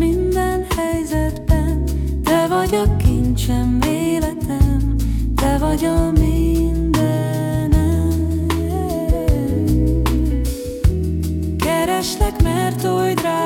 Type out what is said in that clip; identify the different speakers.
Speaker 1: minden helyzetben. Te vagy a kincsem, életem. Te vagy a mindenem. Kereslek, mert oly drága